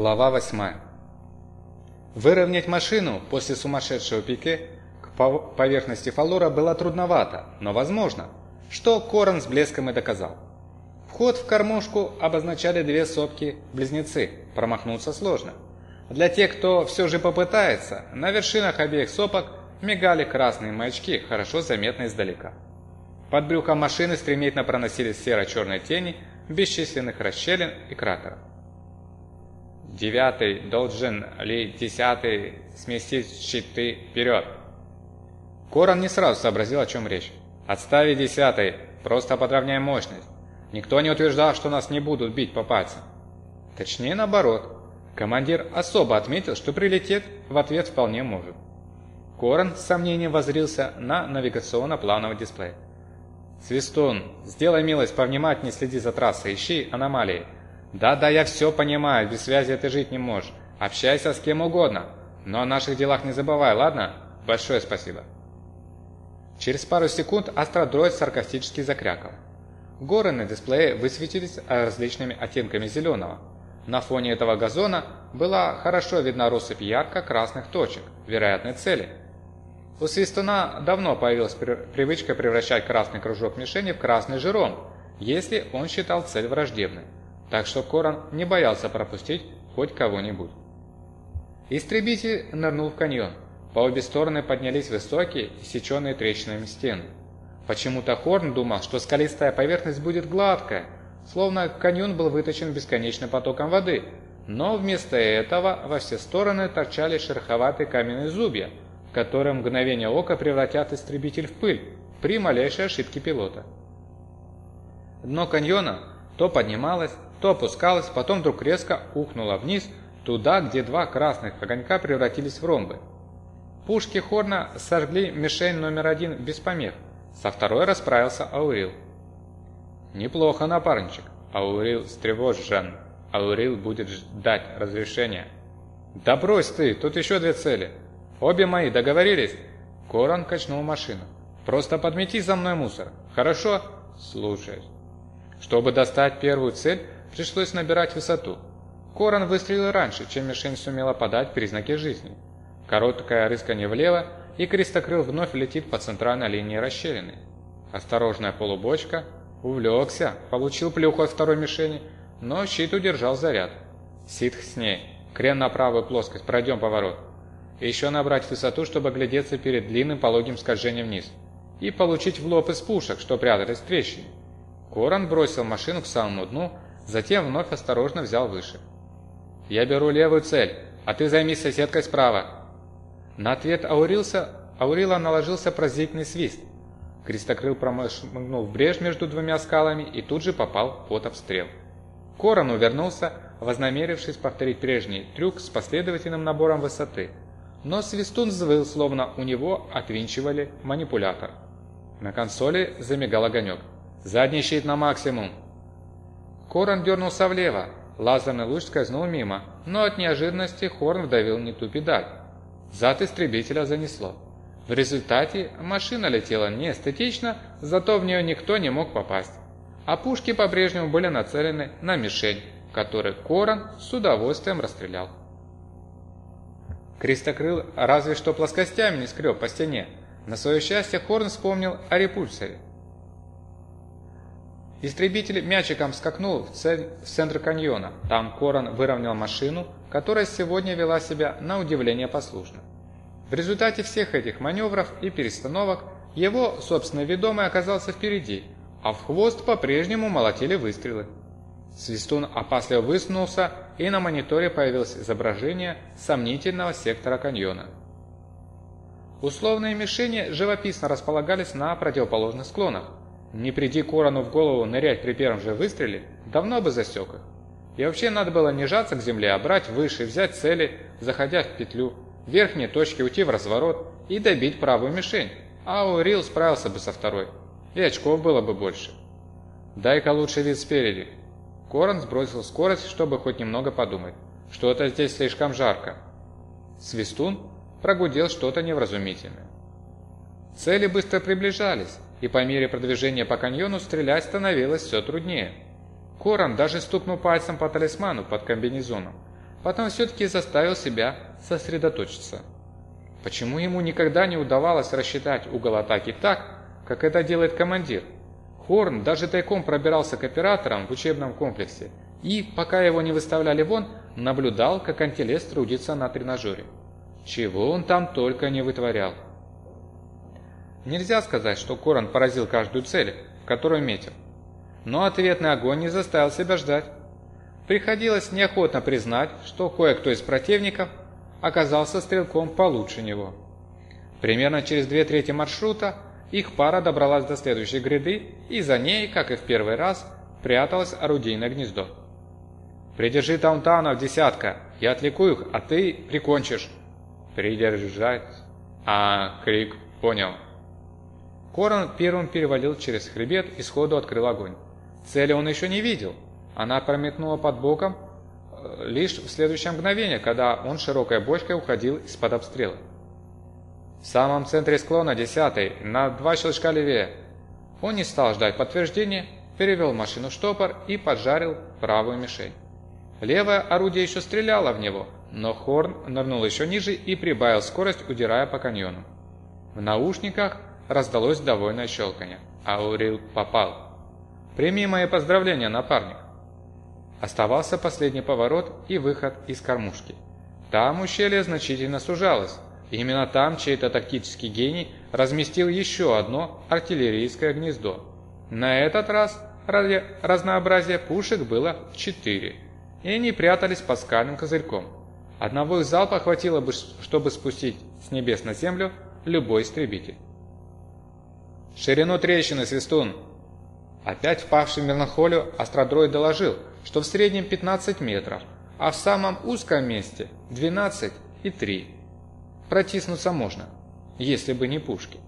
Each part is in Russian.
Глава 8. Выровнять машину после сумасшедшего пике к поверхности фалора было трудновато, но возможно, что Корон с блеском и доказал. Вход в кормушку обозначали две сопки-близнецы, промахнуться сложно. Для тех, кто все же попытается, на вершинах обеих сопок мигали красные маячки, хорошо заметные издалека. Под брюхом машины стремительно проносились серо-черные тени бесчисленных расщелин и кратеров. Девятый должен ли десятый сместить щиты вперед? Корон не сразу сообразил, о чем речь. Отставить десятый, просто подровняй мощность. Никто не утверждал, что нас не будут бить по пальцам. Точнее, наоборот. Командир особо отметил, что прилететь в ответ вполне может. Корон с сомнением возрился на навигационно-плановый дисплей. «Свистун, сделай милость, повнимательнее следи за трассой, ищи аномалии. Да-да, я все понимаю, без связи ты жить не можешь. Общайся с кем угодно, но о наших делах не забывай, ладно? Большое спасибо». Через пару секунд астродроид саркастически закрякал. Горы на дисплее высветились различными оттенками зеленого. На фоне этого газона была хорошо видна россыпь ярко-красных точек, вероятной цели. У Свистуна давно появилась привычка превращать красный кружок мишени в красный жиром, если он считал цель враждебной так что Коран не боялся пропустить хоть кого-нибудь. Истребитель нырнул в каньон. По обе стороны поднялись высокие, сеченные трещинами стены. Почему-то Хорн думал, что скалистая поверхность будет гладкая, словно каньон был выточен бесконечным потоком воды, но вместо этого во все стороны торчали шероховатые каменные зубья, которые мгновение ока превратят истребитель в пыль при малейшей ошибке пилота. Дно каньона то поднималось, то опускалась, потом вдруг резко ухнула вниз, туда, где два красных огонька превратились в ромбы. Пушки Хорна сожгли мишень номер один без помех, со второй расправился Аурил. «Неплохо, напарничек», — Аурил встревожен. Аурил будет ждать разрешения. «Да брось ты, тут еще две цели. Обе мои, договорились?» Корон качнул машину. «Просто подмети за мной мусор. Хорошо?» «Слушаюсь». Чтобы достать первую цель, пришлось набирать высоту. Корон выстрелил раньше, чем мишень сумела подать признаки жизни. Короткое рыскание влево, и крестокрыл вновь летит по центральной линии расщелины. Осторожная полубочка. Увлекся, получил плюху от второй мишени, но щит удержал заряд. Ситх с ней. Крен на правую плоскость, пройдем поворот. Еще набрать высоту, чтобы глядеться перед длинным пологим скольжением вниз. И получить в лоб из пушек, что прятались в трещине. Корон бросил машину к самому дну, затем вновь осторожно взял выше. «Я беру левую цель, а ты займись соседкой справа». На ответ Аурился, Аурила наложился пронзительный свист. Крестокрыл промышнул в брешь между двумя скалами и тут же попал под обстрел. Корон увернулся, вознамерившись повторить прежний трюк с последовательным набором высоты. Но свистун взвыл, словно у него отвинчивали манипулятор. На консоли замигал огонек. Задний щит на максимум!» Корон дернулся влево. Лазерный луч скользнул мимо, но от неожиданности Хорн вдавил не ту педаль. Зад истребителя занесло. В результате машина летела не эстетично, зато в нее никто не мог попасть. А пушки по-прежнему были нацелены на мишень, которой Корон с удовольствием расстрелял. Кристокрыл разве что плоскостями не скреб по стене. На свое счастье Хорн вспомнил о репульсоре. Истребитель мячиком скакнул в, цель, в центр каньона. Там Корон выровнял машину, которая сегодня вела себя на удивление послушно. В результате всех этих маневров и перестановок его, собственно, ведомый оказался впереди, а в хвост по-прежнему молотили выстрелы. Свистун опасливо высунулся, и на мониторе появилось изображение сомнительного сектора каньона. Условные мишени живописно располагались на противоположных склонах, не приди Корону в голову нырять при первом же выстреле, давно бы засек их. И вообще надо было не жаться к земле, а брать выше, взять цели, заходя в петлю, в верхние точки уйти в разворот и добить правую мишень. А Урил справился бы со второй. И очков было бы больше. Дай-ка лучший вид спереди. Корон сбросил скорость, чтобы хоть немного подумать. Что-то здесь слишком жарко. Свистун прогудел что-то невразумительное. Цели быстро приближались и по мере продвижения по каньону стрелять становилось все труднее. Коран даже стукнул пальцем по талисману под комбинезоном. потом все-таки заставил себя сосредоточиться. Почему ему никогда не удавалось рассчитать угол атаки так, как это делает командир? Хорн даже тайком пробирался к операторам в учебном комплексе и, пока его не выставляли вон, наблюдал, как антилес трудится на тренажере. Чего он там только не вытворял. Нельзя сказать, что Коран поразил каждую цель, в которую метил. Но ответный огонь не заставил себя ждать. Приходилось неохотно признать, что кое-кто из противников оказался стрелком получше него. Примерно через две трети маршрута их пара добралась до следующей гряды, и за ней, как и в первый раз, пряталось орудийное гнездо. «Придержи таунтаунов, десятка, я отвлеку их, а ты прикончишь». «Придержать». «А, крик, понял». Корон первым перевалил через хребет и сходу открыл огонь. Цели он еще не видел. Она прометнула под боком э, лишь в следующее мгновение, когда он широкой бочкой уходил из-под обстрела. В самом центре склона, десятый, на два щелчка левее. Он не стал ждать подтверждения, перевел машину в штопор и поджарил правую мишень. Левое орудие еще стреляло в него, но Хорн нырнул еще ниже и прибавил скорость, удирая по каньону. В наушниках раздалось довольное щелканье. Аурил попал. «Прими мои поздравления, напарник!» Оставался последний поворот и выход из кормушки. Там ущелье значительно сужалось. Именно там чей-то тактический гений разместил еще одно артиллерийское гнездо. На этот раз ради разнообразия пушек было четыре, и они прятались под скальным козырьком. Одного их залпа хватило бы, чтобы спустить с небес на землю любой истребитель. «Ширину трещины, Свистун!» Опять впавший в меланхолию астродроид доложил, что в среднем 15 метров, а в самом узком месте 12 и 3. Протиснуться можно, если бы не пушки.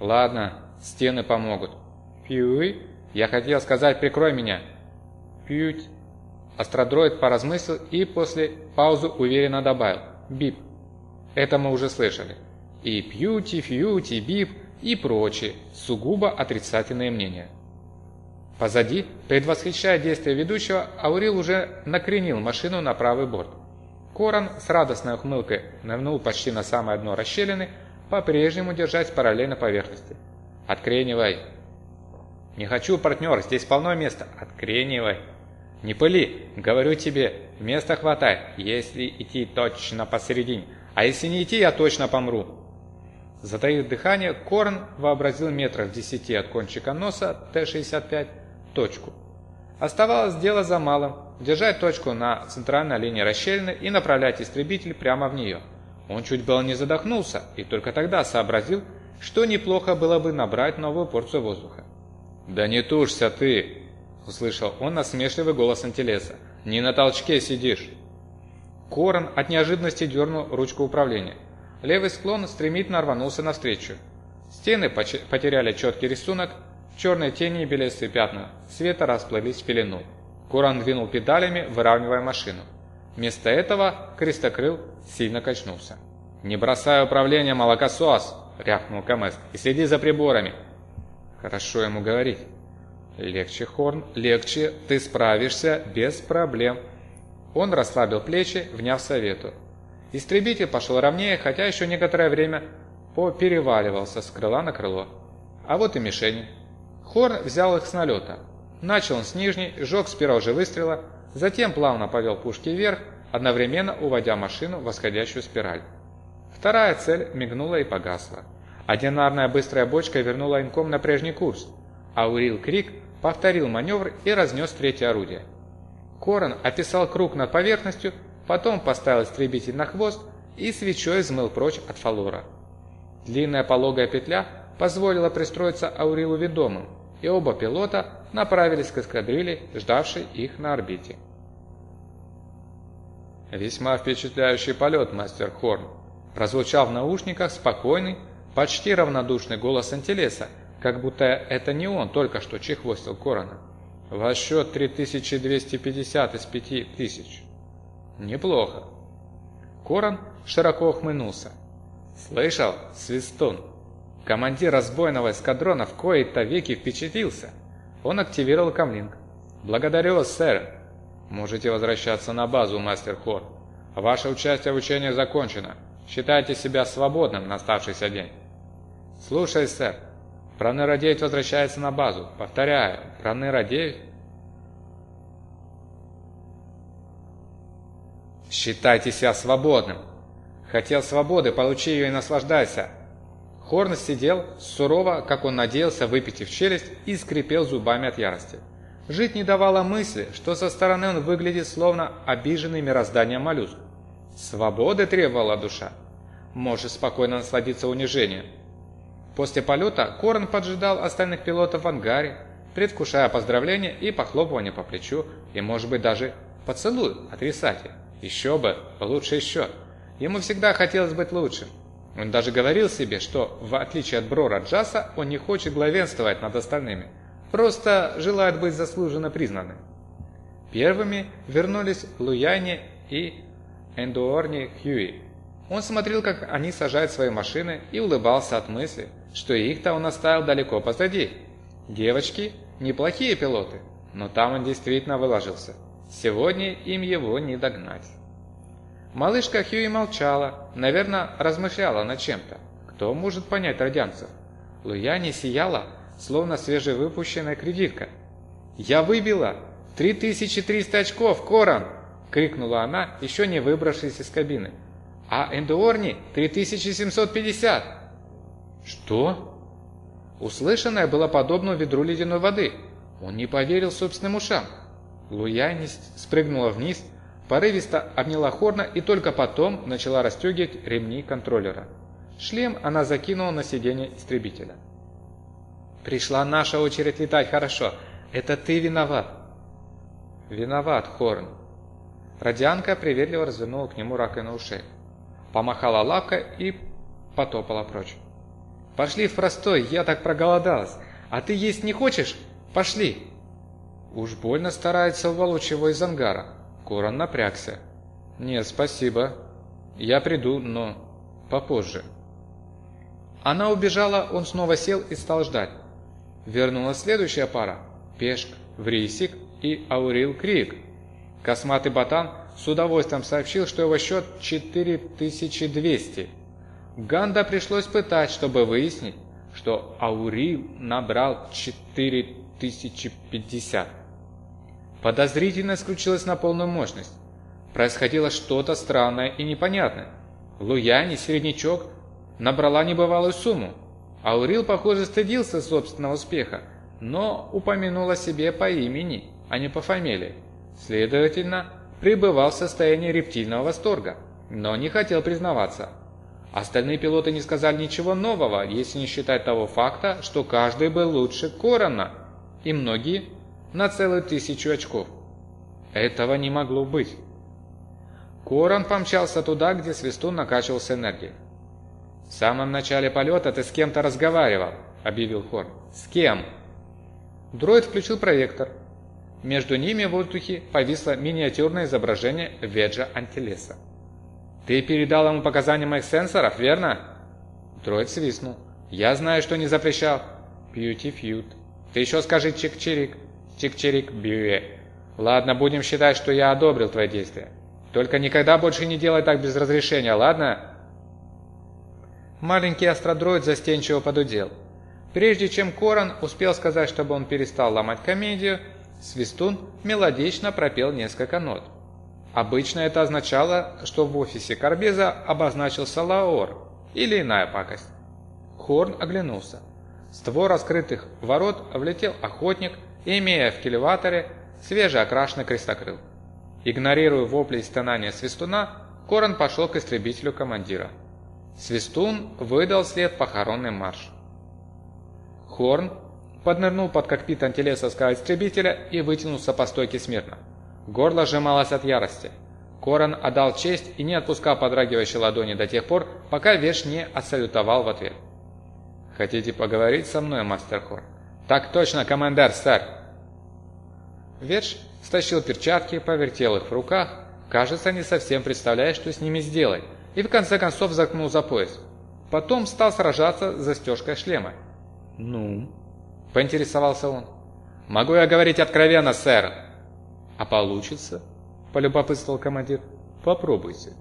Ладно, стены помогут. Пьюй? Я хотел сказать, прикрой меня. Пьють. Астродроид поразмыслил и после паузы уверенно добавил. Бип. Это мы уже слышали. И пьюти, фьюти, бип и прочие сугубо отрицательные мнения. Позади, предвосхищая действия ведущего, Аурил уже накренил машину на правый борт. Корон с радостной ухмылкой нырнул почти на самое дно расщелины, по-прежнему держась параллельно поверхности. «Откренивай!» «Не хочу, партнер, здесь полно места!» «Откренивай!» «Не пыли! Говорю тебе, места хватает, если идти точно посередине, а если не идти, я точно помру!» Затаив дыхание, Корн вообразил метров десяти от кончика носа Т-65 точку. Оставалось дело за малым – держать точку на центральной линии расщелины и направлять истребитель прямо в нее. Он чуть было не задохнулся и только тогда сообразил, что неплохо было бы набрать новую порцию воздуха. «Да не тушься ты!» – услышал он насмешливый голос Антилеса. «Не на толчке сидишь!» Корон от неожиданности дернул ручку управления. Левый склон стремительно рванулся навстречу. Стены потеряли четкий рисунок, Черные тени и белесые пятна света расплылись в пелену. Куран двинул педалями, выравнивая машину. Вместо этого крестокрыл сильно качнулся. «Не бросай управление, молокосос!» — рявкнул Камес. «И следи за приборами!» «Хорошо ему говорить». «Легче, Хорн, легче, ты справишься без проблем». Он расслабил плечи, вняв совету. Истребитель пошел ровнее, хотя еще некоторое время попереваливался с крыла на крыло. А вот и мишени. Хорн взял их с налета. Начал он с нижней, сжег с первого же выстрела, затем плавно повел пушки вверх, одновременно уводя машину в восходящую спираль. Вторая цель мигнула и погасла. Одинарная быстрая бочка вернула инком на прежний курс, а Урил Крик повторил маневр и разнес третье орудие. Корон описал круг над поверхностью, потом поставил истребитель на хвост и свечой взмыл прочь от фалора. Длинная пологая петля позволила пристроиться Аурилу ведомым, и оба пилота направились к эскадрилье, ждавшей их на орбите. «Весьма впечатляющий полет, мастер Хорн», прозвучал в наушниках спокойный, почти равнодушный голос Антилеса, как будто это не он только что чехвостил Корона. «Ваш счет 3250 из 5000». «Неплохо». Коран широко ухмыльнулся. «Слышал, свистун? Командир разбойного эскадрона в кои-то веки впечатлился. Он активировал камлинг. Благодарю вас, сэр. Можете возвращаться на базу, мастер Хор. Ваше участие в учении закончено. Считайте себя свободным на оставшийся день». «Слушай, сэр. Проныра-9 возвращается на базу. Повторяю, Проныра-9 Считайте себя свободным. Хотел свободы, получи ее и наслаждайся. Хорн сидел, сурово, как он надеялся, выпитив челюсть, и скрипел зубами от ярости. Жить не давало мысли, что со стороны он выглядит словно обиженный мирозданием моллюск. Свободы требовала душа. Может спокойно насладиться унижением. После полета Корн поджидал остальных пилотов в ангаре, предвкушая поздравления и похлопывание по плечу, и, может быть, даже поцелуй от Рисати. Еще бы, лучше еще. Ему всегда хотелось быть лучшим. Он даже говорил себе, что, в отличие от Брора Джаса, он не хочет главенствовать над остальными, просто желает быть заслуженно признанным. Первыми вернулись Луяни и Эндуорни Хьюи. Он смотрел, как они сажают свои машины и улыбался от мысли, что их-то он оставил далеко позади. Девочки – неплохие пилоты, но там он действительно выложился. Сегодня им его не догнать. Малышка Хьюи молчала, наверное, размышляла над чем-то. Кто может понять радианцев? Луяни сияла, словно свежевыпущенная кредитка. «Я выбила! 3300 очков, Коран!» — крикнула она, еще не выбравшись из кабины. «А Эндуорни 3750!» «Что?» Услышанное было подобно ведру ледяной воды. Он не поверил собственным ушам. Луяни спрыгнула вниз, Порывисто обняла Хорна и только потом начала расстегивать ремни контроллера. Шлем она закинула на сиденье истребителя. «Пришла наша очередь летать хорошо. Это ты виноват». «Виноват, Хорн». Радианка приветливо развернула к нему раковину ушей. Помахала лапкой и потопала прочь. «Пошли в простой, я так проголодалась. А ты есть не хочешь? Пошли!» Уж больно старается уволочь его из ангара. Корон напрягся. «Нет, спасибо. Я приду, но попозже». Она убежала, он снова сел и стал ждать. Вернулась следующая пара – Пешк, Врисик и Аурил Крик. Косматый ботан с удовольствием сообщил, что его счет 4200. Ганда пришлось пытать, чтобы выяснить, что Аурил набрал 4050. Подозрительность включилась на полную мощность. Происходило что-то странное и непонятное. Луяне, середнячок, набрала небывалую сумму. Аурил, похоже, стыдился собственного успеха, но упомянул о себе по имени, а не по фамилии. Следовательно, пребывал в состоянии рептильного восторга, но не хотел признаваться. Остальные пилоты не сказали ничего нового, если не считать того факта, что каждый был лучше Корона, и многие на целую тысячу очков. Этого не могло быть. Корон помчался туда, где Свистун накачивался энергией. «В самом начале полета ты с кем-то разговаривал», — объявил Хорн. «С кем?» Дроид включил проектор. Между ними в воздухе повисло миниатюрное изображение Веджа Антилеса. «Ты передал ему показания моих сенсоров, верно?» Дроид свистнул. «Я знаю, что не запрещал». «Пьюти фьют». «Ты еще скажи чик-чирик». Чик-чирик, бюэ. Ладно, будем считать, что я одобрил твои действия. Только никогда больше не делай так без разрешения, ладно? Маленький астродроид застенчиво подудел. Прежде чем Коран успел сказать, чтобы он перестал ломать комедию, Свистун мелодично пропел несколько нот. Обычно это означало, что в офисе Карбеза обозначился Лаор или иная пакость. Хорн оглянулся. С двор раскрытых ворот влетел охотник имея в кильваторе свежеокрашенный крестокрыл. Игнорируя вопли и стонания свистуна, Корон пошел к истребителю командира. Свистун выдал след похоронный марш. Хорн поднырнул под кокпит антилесовского истребителя и вытянулся по стойке смирно. Горло сжималось от ярости. Корон отдал честь и не отпускал подрагивающей ладони до тех пор, пока Веш не отсалютовал в ответ. «Хотите поговорить со мной, мастер Хорн?» «Так точно, командир, сэр!» Верш стащил перчатки, повертел их в руках, кажется, не совсем представляя, что с ними сделать, и в конце концов заткнул за пояс. Потом стал сражаться с застежкой шлема. «Ну?» – поинтересовался он. «Могу я говорить откровенно, сэр?» «А получится?» – полюбопытствовал командир. «Попробуйте».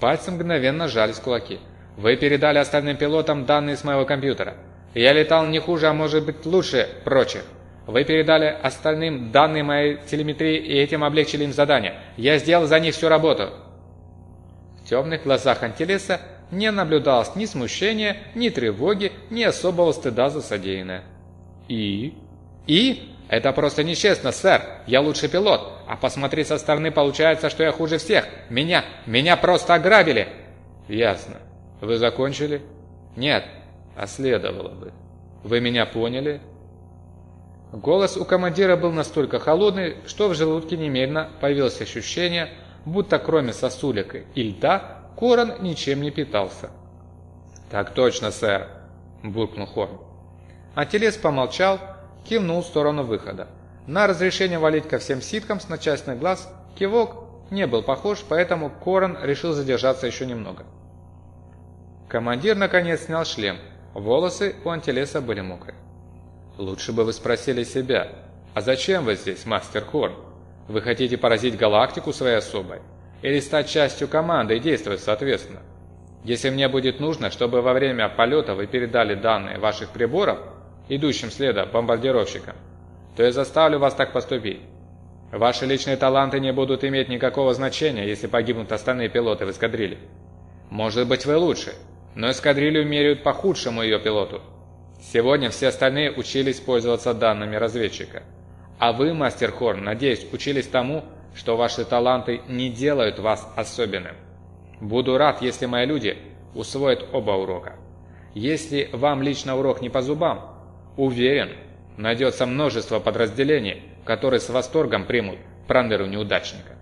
Пальцы мгновенно сжались кулаки. «Вы передали остальным пилотам данные с моего компьютера. Я летал не хуже, а может быть лучше прочих. Вы передали остальным данные моей телеметрии и этим облегчили им задание. Я сделал за них всю работу». В темных глазах Антилеса не наблюдалось ни смущения, ни тревоги, ни особого стыда за содеянное. «И?» «И? Это просто нечестно, сэр. Я лучший пилот. А посмотреть со стороны получается, что я хуже всех. Меня, меня просто ограбили!» «Ясно. Вы закончили?» «Нет. А следовало бы. Вы меня поняли?» Голос у командира был настолько холодный, что в желудке немедленно появилось ощущение, будто кроме сосулек и льда Корон ничем не питался. «Так точно, сэр», – буркнул Хорн. Антилес помолчал, кивнул в сторону выхода. На разрешение валить ко всем ситкам с начальственных глаз кивок не был похож, поэтому Корон решил задержаться еще немного. Командир наконец снял шлем. Волосы у Антилеса были мокрые. «Лучше бы вы спросили себя, а зачем вы здесь, мастер Хорн? Вы хотите поразить галактику своей особой? Или стать частью команды и действовать соответственно? Если мне будет нужно, чтобы во время полета вы передали данные ваших приборов, идущим следом бомбардировщикам, то я заставлю вас так поступить. Ваши личные таланты не будут иметь никакого значения, если погибнут остальные пилоты в эскадриле. Может быть вы лучше, но эскадрилью меряют по худшему ее пилоту. Сегодня все остальные учились пользоваться данными разведчика. А вы, мастер Хорн, надеюсь, учились тому, что ваши таланты не делают вас особенным. Буду рад, если мои люди усвоят оба урока. Если вам лично урок не по зубам, Уверен, найдется множество подразделений, которые с восторгом примут проныру неудачника.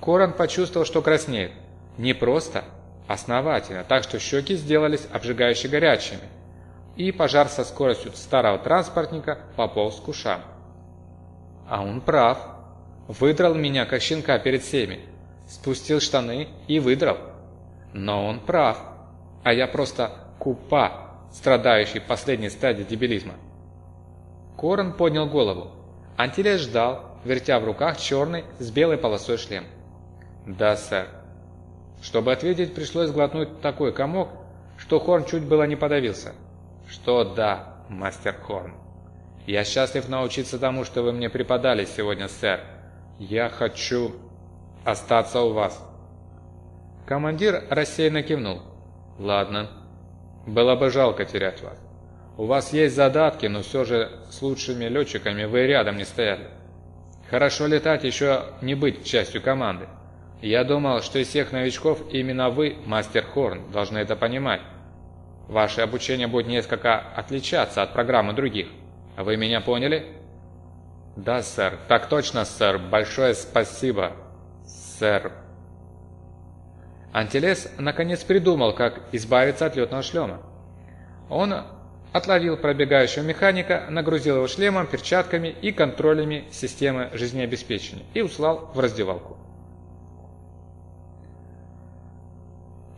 Корон почувствовал, что краснеет. Не просто, основательно, так что щеки сделались обжигающе горячими. И пожар со скоростью старого транспортника пополз к ушам. А он прав. Выдрал меня, как щенка перед всеми. Спустил штаны и выдрал. Но он прав. А я просто купа страдающий последней стадией дебилизма. Корон поднял голову. Антилес ждал, вертя в руках черный с белой полосой шлем. «Да, сэр». Чтобы ответить, пришлось глотнуть такой комок, что Хорн чуть было не подавился. «Что да, мастер Хорн. Я счастлив научиться тому, что вы мне преподали сегодня, сэр. Я хочу остаться у вас». Командир рассеянно кивнул. «Ладно». Было бы жалко терять вас. У вас есть задатки, но все же с лучшими летчиками вы рядом не стояли. Хорошо летать, еще не быть частью команды. Я думал, что из всех новичков именно вы, мастер Хорн, должны это понимать. Ваше обучение будет несколько отличаться от программы других. Вы меня поняли? Да, сэр. Так точно, сэр. Большое спасибо, сэр. Антилес наконец придумал, как избавиться от летного шлема. Он отловил пробегающего механика, нагрузил его шлемом, перчатками и контролями системы жизнеобеспечения и услал в раздевалку.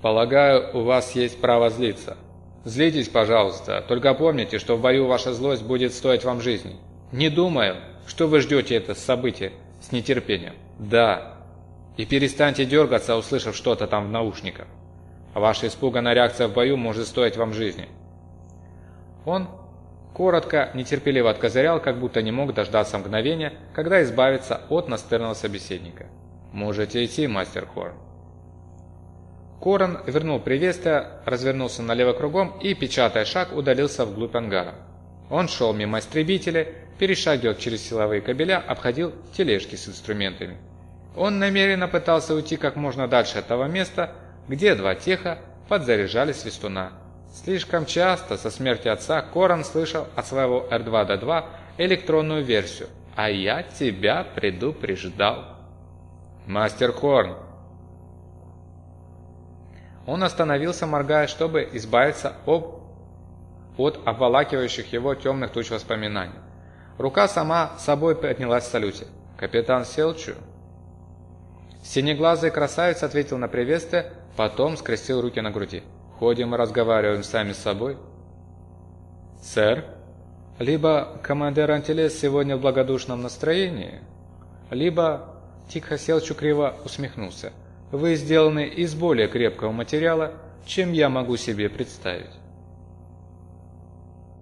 «Полагаю, у вас есть право злиться. Злитесь, пожалуйста, только помните, что в бою ваша злость будет стоить вам жизни. Не думаю, что вы ждете это событие с нетерпением. Да, и перестаньте дергаться, услышав что-то там в наушниках. Ваша испуганная реакция в бою может стоить вам жизни. Он коротко, нетерпеливо откозырял, как будто не мог дождаться мгновения, когда избавиться от настырного собеседника. «Можете идти, мастер Хорн». Корон вернул приветствие, развернулся налево кругом и, печатая шаг, удалился вглубь ангара. Он шел мимо истребителя, перешагивал через силовые кабеля, обходил тележки с инструментами. Он намеренно пытался уйти как можно дальше от того места, где два теха подзаряжали свистуна. Слишком часто со смерти отца Коран слышал от своего R2-D2 электронную версию «А я тебя предупреждал». «Мастер Хорн!» Он остановился, моргая, чтобы избавиться об... от обволакивающих его темных туч воспоминаний. Рука сама собой поднялась в салюте. «Капитан Селчу?» Синеглазый красавец ответил на приветствие, потом скрестил руки на груди. «Ходим и разговариваем сами с собой». «Сэр?» «Либо командир Антилес сегодня в благодушном настроении, либо Тихоселчу криво усмехнулся. Вы сделаны из более крепкого материала, чем я могу себе представить.